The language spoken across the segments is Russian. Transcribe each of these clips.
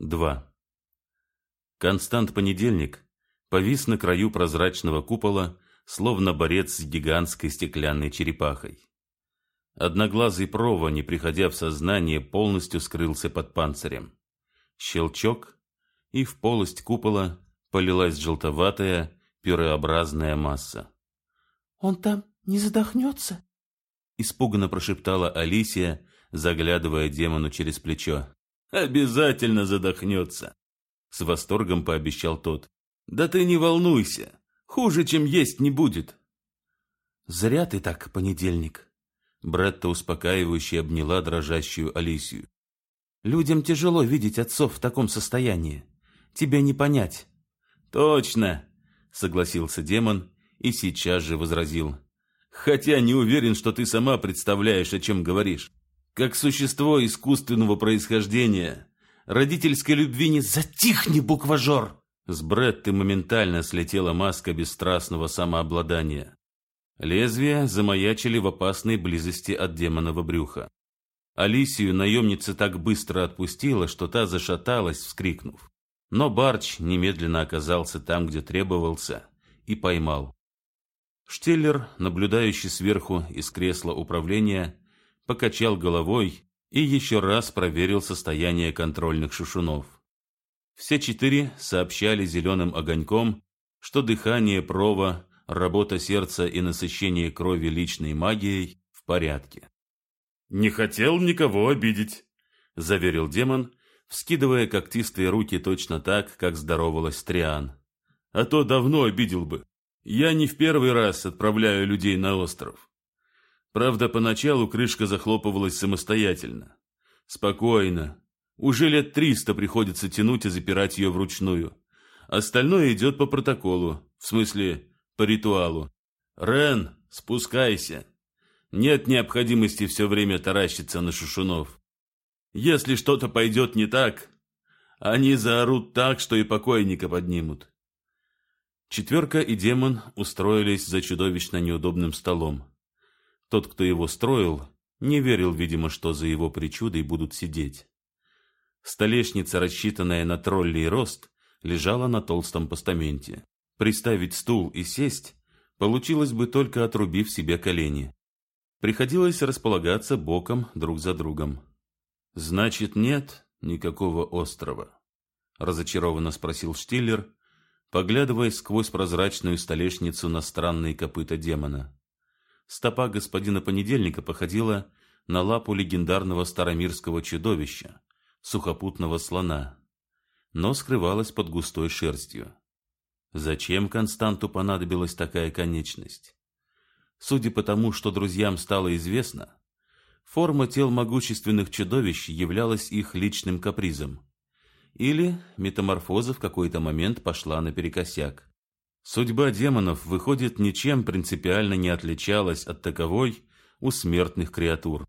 2. Констант Понедельник повис на краю прозрачного купола, словно борец с гигантской стеклянной черепахой. Одноглазый Прова, не приходя в сознание, полностью скрылся под панцирем. Щелчок, и в полость купола полилась желтоватая, пюреобразная масса. «Он там не задохнется?» Испуганно прошептала Алисия, заглядывая демону через плечо. Обязательно задохнется. С восторгом пообещал тот. Да ты не волнуйся. Хуже, чем есть, не будет. Зря ты так, понедельник. Бретта успокаивающе обняла дрожащую Алисию. Людям тяжело видеть отцов в таком состоянии. Тебе не понять. Точно, согласился демон и сейчас же возразил. Хотя не уверен, что ты сама представляешь, о чем говоришь как существо искусственного происхождения, родительской любви не затихни, букважор. С Бретты моментально слетела маска бесстрастного самообладания. Лезвия замаячили в опасной близости от демонового брюха. Алисию наемница так быстро отпустила, что та зашаталась, вскрикнув. Но Барч немедленно оказался там, где требовался, и поймал. Штеллер, наблюдающий сверху из кресла управления, покачал головой и еще раз проверил состояние контрольных шушунов. Все четыре сообщали зеленым огоньком, что дыхание прова, работа сердца и насыщение крови личной магией в порядке. «Не хотел никого обидеть», — заверил демон, вскидывая когтистые руки точно так, как здоровалась Триан. «А то давно обидел бы. Я не в первый раз отправляю людей на остров. Правда, поначалу крышка захлопывалась самостоятельно. Спокойно. Уже лет триста приходится тянуть и запирать ее вручную. Остальное идет по протоколу, в смысле, по ритуалу. Рен, спускайся. Нет необходимости все время таращиться на шушунов. Если что-то пойдет не так, они заорут так, что и покойника поднимут. Четверка и демон устроились за чудовищно неудобным столом. Тот, кто его строил, не верил, видимо, что за его причудой будут сидеть. Столешница, рассчитанная на троллей рост, лежала на толстом постаменте. Приставить стул и сесть получилось бы только отрубив себе колени. Приходилось располагаться боком друг за другом. Значит, нет никакого острова, разочарованно спросил Штиллер, поглядывая сквозь прозрачную столешницу на странные копыта демона. Стопа господина Понедельника походила на лапу легендарного старомирского чудовища, сухопутного слона, но скрывалась под густой шерстью. Зачем Константу понадобилась такая конечность? Судя по тому, что друзьям стало известно, форма тел могущественных чудовищ являлась их личным капризом. Или метаморфоза в какой-то момент пошла наперекосяк. Судьба демонов, выходит, ничем принципиально не отличалась от таковой у смертных креатур.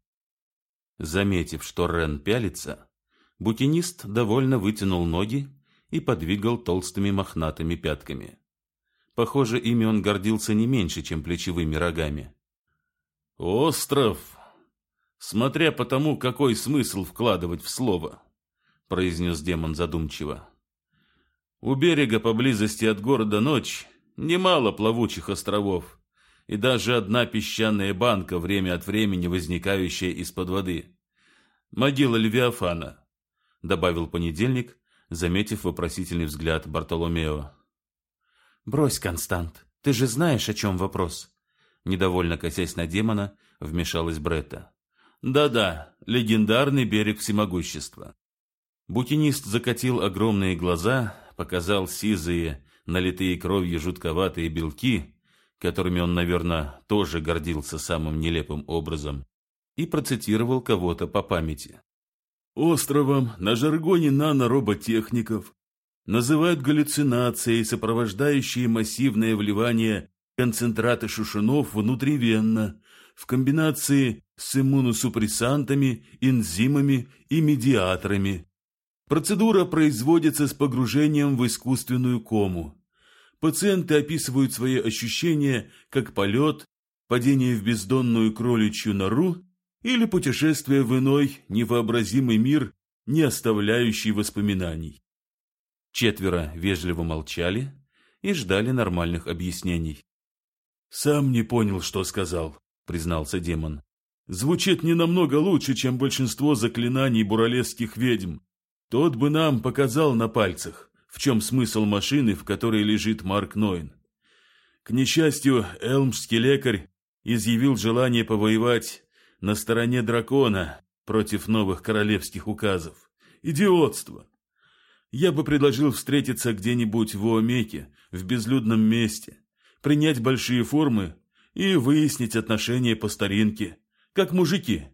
Заметив, что Рен пялится, букинист довольно вытянул ноги и подвигал толстыми мохнатыми пятками. Похоже, ими он гордился не меньше, чем плечевыми рогами. «Остров! Смотря по тому, какой смысл вкладывать в слово», — произнес демон задумчиво. У берега поблизости от города Ночь немало плавучих островов, и даже одна песчаная банка, время от времени возникающая из-под воды. Могила Левиафана, добавил понедельник, заметив вопросительный взгляд Бартоломео. Брось, Констант, ты же знаешь, о чем вопрос. Недовольно косясь на демона, вмешалась Бретта. Да-да, легендарный берег всемогущества. Букинист закатил огромные глаза, показал сизые, налитые кровью жутковатые белки, которыми он, наверное, тоже гордился самым нелепым образом, и процитировал кого-то по памяти. Островом на жаргоне нанороботехников называют галлюцинацией, сопровождающие массивное вливание концентрата шушунов внутривенно в комбинации с иммуносупрессантами, энзимами и медиаторами, Процедура производится с погружением в искусственную кому. Пациенты описывают свои ощущения как полет, падение в бездонную кроличью нору или путешествие в иной невообразимый мир не оставляющий воспоминаний. Четверо вежливо молчали и ждали нормальных объяснений. «Сам не понял, что сказал», — признался демон. «Звучит не намного лучше, чем большинство заклинаний буралесских ведьм. Тот бы нам показал на пальцах, в чем смысл машины, в которой лежит Марк Нойн. К несчастью, элмский лекарь изъявил желание повоевать на стороне дракона против новых королевских указов. Идиотство! Я бы предложил встретиться где-нибудь в Уомеке, в безлюдном месте, принять большие формы и выяснить отношения по старинке, как мужики,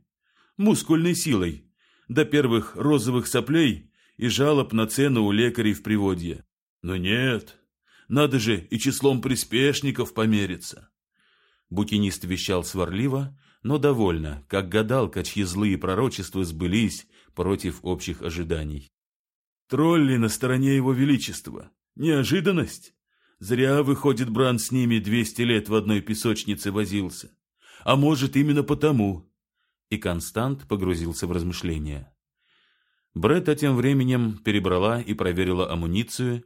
мускульной силой, до первых розовых соплей и жалоб на цену у лекарей в приводье. Но нет, надо же и числом приспешников помериться. Букинист вещал сварливо, но довольно, как гадалка, чьи злые пророчества сбылись против общих ожиданий. Тролли на стороне его величества. Неожиданность? Зря, выходит, Бран с ними двести лет в одной песочнице возился. А может, именно потому. И Констант погрузился в размышления. Бретта тем временем перебрала и проверила амуницию,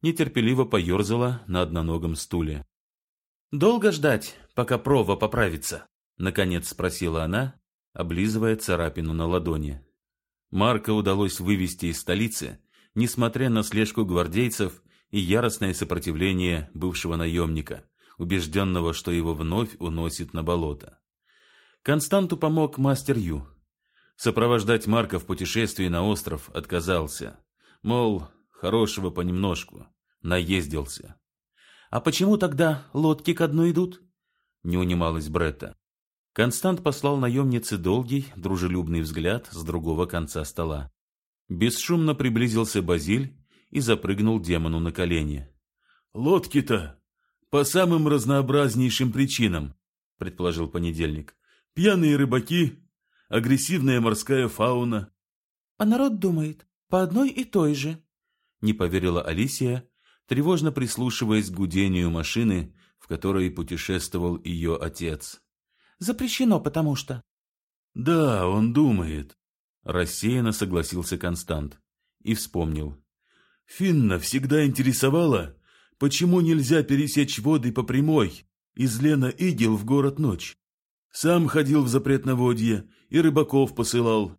нетерпеливо поерзала на одноногом стуле. «Долго ждать, пока прова поправится?» — наконец спросила она, облизывая царапину на ладони. Марка удалось вывести из столицы, несмотря на слежку гвардейцев и яростное сопротивление бывшего наемника, убежденного, что его вновь уносит на болото. Константу помог мастер Ю. Сопровождать Марка в путешествии на остров отказался. Мол, хорошего понемножку, наездился. «А почему тогда лодки ко дну идут?» Не унималась Бретта. Констант послал наемнице долгий, дружелюбный взгляд с другого конца стола. Бесшумно приблизился Базиль и запрыгнул демону на колени. «Лодки-то по самым разнообразнейшим причинам», — предположил понедельник. «Пьяные рыбаки, агрессивная морская фауна». «А народ думает, по одной и той же», — не поверила Алисия, тревожно прислушиваясь к гудению машины, в которой путешествовал ее отец. Запрещено, потому что...» «Да, он думает», — рассеянно согласился Констант и вспомнил. «Финна всегда интересовала, почему нельзя пересечь воды по прямой из Лена Игел в город ночь. Сам ходил в запретноводье и рыбаков посылал.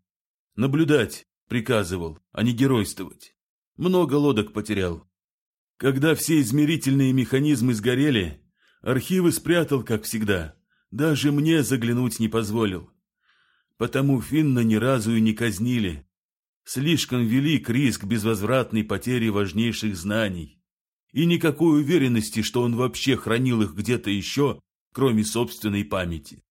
Наблюдать приказывал, а не геройствовать. Много лодок потерял. Когда все измерительные механизмы сгорели, архивы спрятал, как всегда. Даже мне заглянуть не позволил. Потому Финна ни разу и не казнили. Слишком велик риск безвозвратной потери важнейших знаний. И никакой уверенности, что он вообще хранил их где-то еще, кроме собственной памяти.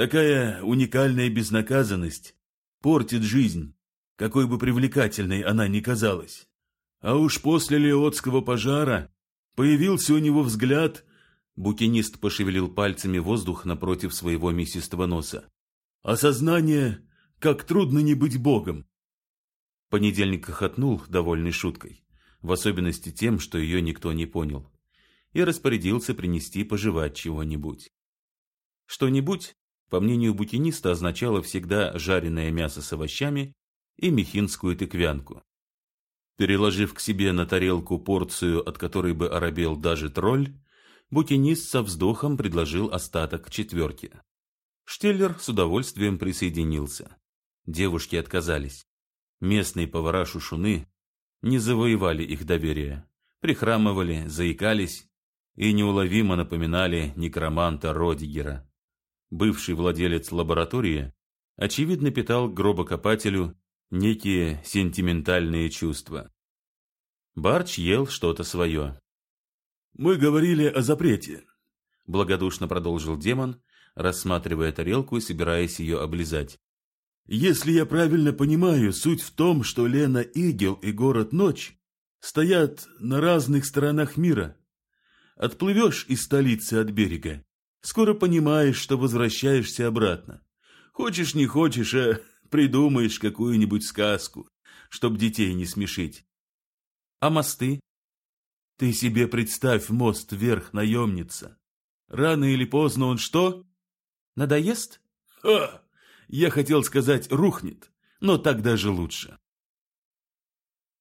Такая уникальная безнаказанность портит жизнь, какой бы привлекательной она ни казалась. А уж после Леотского пожара появился у него взгляд Букинист пошевелил пальцами воздух напротив своего мясистого носа. «Осознание, как трудно не быть богом!» Понедельник хохотнул, довольной шуткой, в особенности тем, что ее никто не понял, и распорядился принести пожевать чего-нибудь. Что-нибудь, по мнению букиниста, означало всегда жареное мясо с овощами и мехинскую тыквянку. Переложив к себе на тарелку порцию, от которой бы оробел даже тролль, букинист со вздохом предложил остаток четверки. Штеллер с удовольствием присоединился. Девушки отказались. Местные повара-шушуны не завоевали их доверие, прихрамывали, заикались и неуловимо напоминали некроманта Родигера. Бывший владелец лаборатории, очевидно, питал гробокопателю некие сентиментальные чувства. Барч ел что-то свое. Мы говорили о запрете, благодушно продолжил демон, рассматривая тарелку и собираясь ее облизать. Если я правильно понимаю, суть в том, что Лена Игел и город Ночь стоят на разных сторонах мира. Отплывешь из столицы от берега, скоро понимаешь, что возвращаешься обратно. Хочешь не хочешь, а придумаешь какую-нибудь сказку, чтоб детей не смешить. А мосты? Ты себе представь мост вверх, наемница. Рано или поздно он что? Надоест? Ха! Я хотел сказать, рухнет, но так даже лучше.